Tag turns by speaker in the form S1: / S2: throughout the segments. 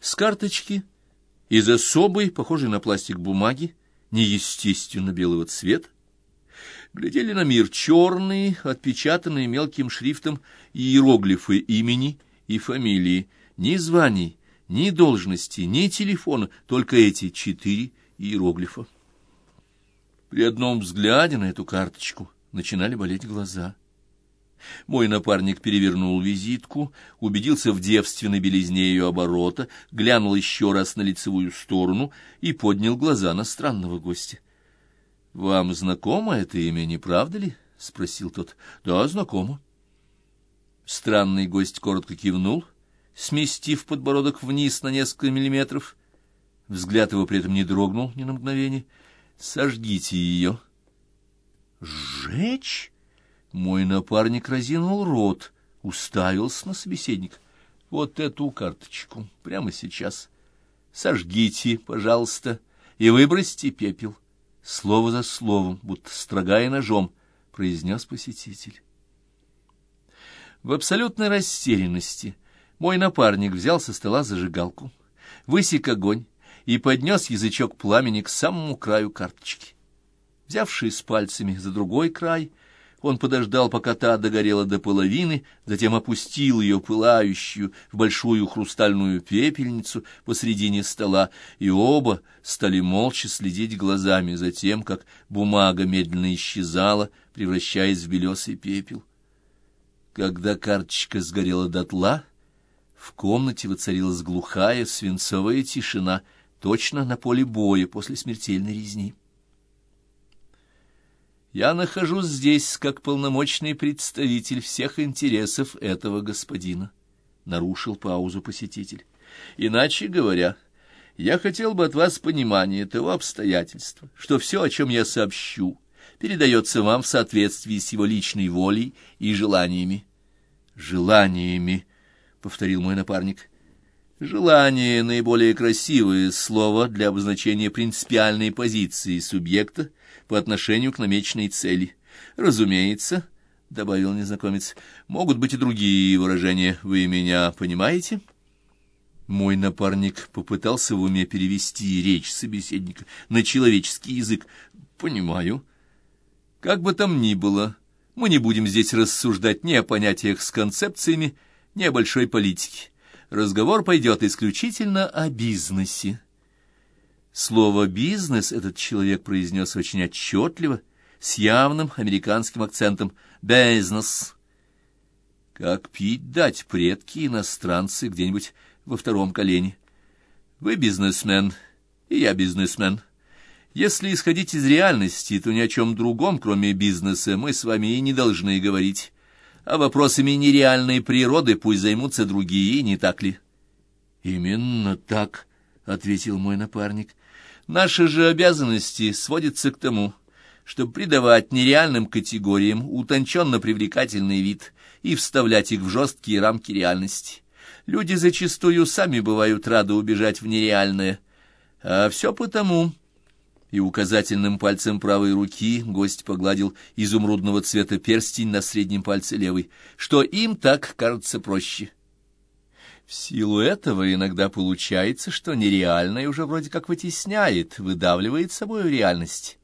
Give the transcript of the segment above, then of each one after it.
S1: С карточки из особой, похожей на пластик бумаги, неестественно белого цвета, глядели на мир черные, отпечатанные мелким шрифтом иероглифы имени и фамилии, ни званий, ни должности, ни телефона, только эти четыре иероглифа. При одном взгляде на эту карточку начинали болеть глаза. Мой напарник перевернул визитку, убедился в девственной белизне ее оборота, глянул еще раз на лицевую сторону и поднял глаза на странного гостя. — Вам знакомо это имя, не правда ли? — спросил тот. — Да, знакомо. Странный гость коротко кивнул, сместив подбородок вниз на несколько миллиметров. Взгляд его при этом не дрогнул ни на мгновение. — Сожгите ее. — Сжечь? Мой напарник разинул рот, уставился на собеседник. Вот эту карточку, прямо сейчас. Сожгите, пожалуйста, и выбросьте пепел. Слово за словом, будто строгая ножом, произнес посетитель. В абсолютной растерянности мой напарник взял со стола зажигалку, высек огонь и поднес язычок пламени к самому краю карточки. Взявшись пальцами за другой край, он подождал, пока та догорела до половины, затем опустил ее пылающую в большую хрустальную пепельницу посредине стола, и оба стали молча следить глазами за тем, как бумага медленно исчезала, превращаясь в белесый пепел. Когда карточка сгорела дотла, в комнате воцарилась глухая свинцовая тишина, точно на поле боя после смертельной резни. Я нахожусь здесь как полномочный представитель всех интересов этого господина, — нарушил паузу посетитель. Иначе говоря, я хотел бы от вас понимания того обстоятельства, что все, о чем я сообщу, передается вам в соответствии с его личной волей и желаниями. — Желаниями, — повторил мой напарник. — Желание — наиболее красивое слово для обозначения принципиальной позиции субъекта, по отношению к намеченной цели. Разумеется, — добавил незнакомец, — могут быть и другие выражения. Вы меня понимаете? Мой напарник попытался в уме перевести речь собеседника на человеческий язык. Понимаю. Как бы там ни было, мы не будем здесь рассуждать ни о понятиях с концепциями, ни о большой политике. Разговор пойдет исключительно о бизнесе. Слово «бизнес» этот человек произнес очень отчетливо, с явным американским акцентом «бизнес». Как пить дать предки иностранцы где-нибудь во втором колене. Вы бизнесмен, и я бизнесмен. Если исходить из реальности, то ни о чем другом, кроме бизнеса, мы с вами и не должны говорить. А вопросами нереальной природы пусть займутся другие, не так ли? — Именно так, — ответил мой напарник. Наши же обязанности сводятся к тому, чтобы придавать нереальным категориям утонченно привлекательный вид и вставлять их в жесткие рамки реальности. Люди зачастую сами бывают рады убежать в нереальное. А все потому... И указательным пальцем правой руки гость погладил изумрудного цвета перстень на среднем пальце левой, что им так кажется проще. В силу этого иногда получается, что нереальное уже вроде как вытесняет, выдавливает собой реальность.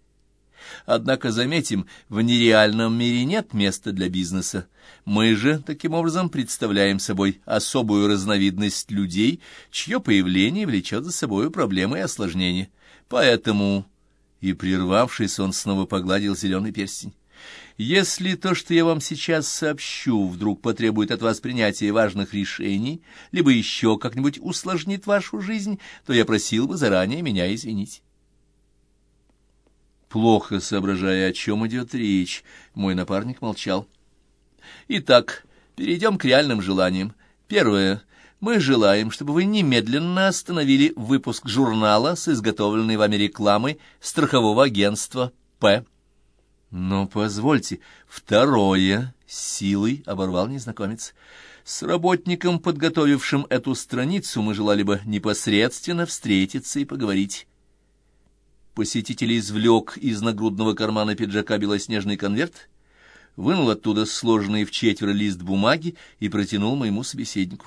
S1: Однако, заметим, в нереальном мире нет места для бизнеса. Мы же, таким образом, представляем собой особую разновидность людей, чье появление влечет за собой проблемы и осложнения. Поэтому, и прервавшись, он снова погладил зеленый перстень. Если то, что я вам сейчас сообщу, вдруг потребует от вас принятия важных решений, либо еще как-нибудь усложнит вашу жизнь, то я просил бы заранее меня извинить. Плохо соображая, о чем идет речь, мой напарник молчал. Итак, перейдем к реальным желаниям. Первое. Мы желаем, чтобы вы немедленно остановили выпуск журнала с изготовленной вами рекламой страхового агентства «П». Но позвольте, второе, силой оборвал незнакомец. С работником, подготовившим эту страницу, мы желали бы непосредственно встретиться и поговорить. Посетитель извлек из нагрудного кармана пиджака белоснежный конверт, вынул оттуда сложенный в четверо лист бумаги и протянул моему собеседнику.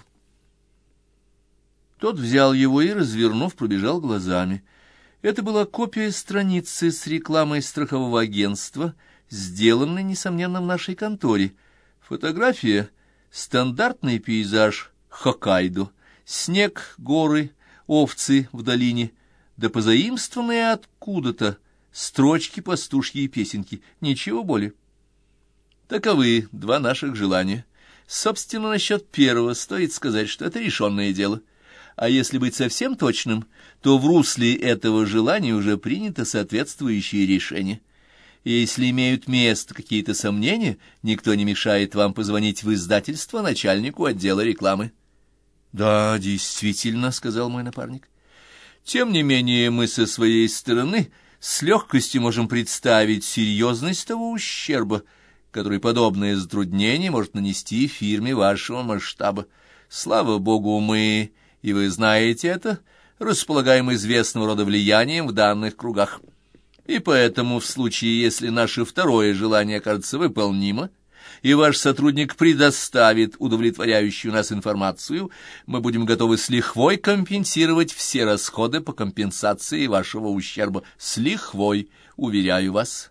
S1: Тот взял его и, развернув, пробежал глазами. Это была копия страницы с рекламой страхового агентства, сделанной, несомненно, в нашей конторе. Фотография — стандартный пейзаж Хоккайдо, снег, горы, овцы в долине, да позаимствованные откуда-то строчки пастушьи и песенки, ничего более. Таковы два наших желания. Собственно, насчет первого стоит сказать, что это решенное дело. А если быть совсем точным, то в русле этого желания уже принято соответствующее решение. Если имеют место какие-то сомнения, никто не мешает вам позвонить в издательство начальнику отдела рекламы. «Да, действительно», — сказал мой напарник. «Тем не менее мы со своей стороны с легкостью можем представить серьезность того ущерба, который подобное затруднение может нанести фирме вашего масштаба. Слава богу, мы, и вы знаете это, располагаем известного рода влиянием в данных кругах. И поэтому в случае, если наше второе желание окажется выполнимо, и ваш сотрудник предоставит удовлетворяющую нас информацию, мы будем готовы с лихвой компенсировать все расходы по компенсации вашего ущерба. С лихвой, уверяю вас».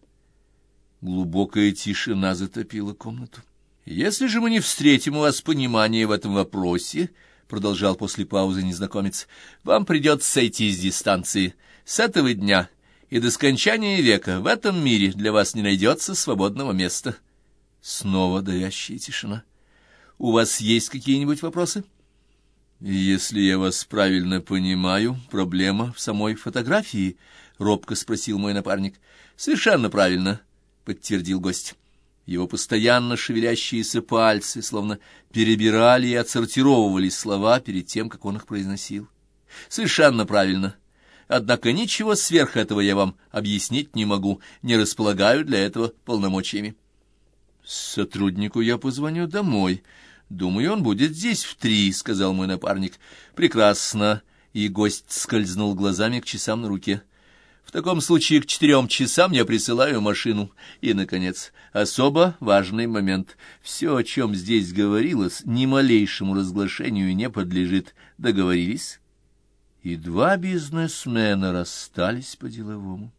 S1: Глубокая тишина затопила комнату. «Если же мы не встретим у вас понимания в этом вопросе, — продолжал после паузы незнакомец, — вам придется сойти с дистанции. С этого дня и до скончания века в этом мире для вас не найдется свободного места». Снова давящая тишина. «У вас есть какие-нибудь вопросы?» «Если я вас правильно понимаю, проблема в самой фотографии?» — робко спросил мой напарник. «Совершенно правильно». — подтвердил гость. Его постоянно шевелящиеся пальцы словно перебирали и отсортировывали слова перед тем, как он их произносил. «Совершенно правильно. Однако ничего сверх этого я вам объяснить не могу, не располагаю для этого полномочиями». «Сотруднику я позвоню домой. Думаю, он будет здесь в три», — сказал мой напарник. «Прекрасно». И гость скользнул глазами к часам на руке. В таком случае к четырем часам я присылаю машину. И, наконец, особо важный момент. Все, о чем здесь говорилось, ни малейшему разглашению не подлежит. Договорились? И два бизнесмена расстались по-деловому.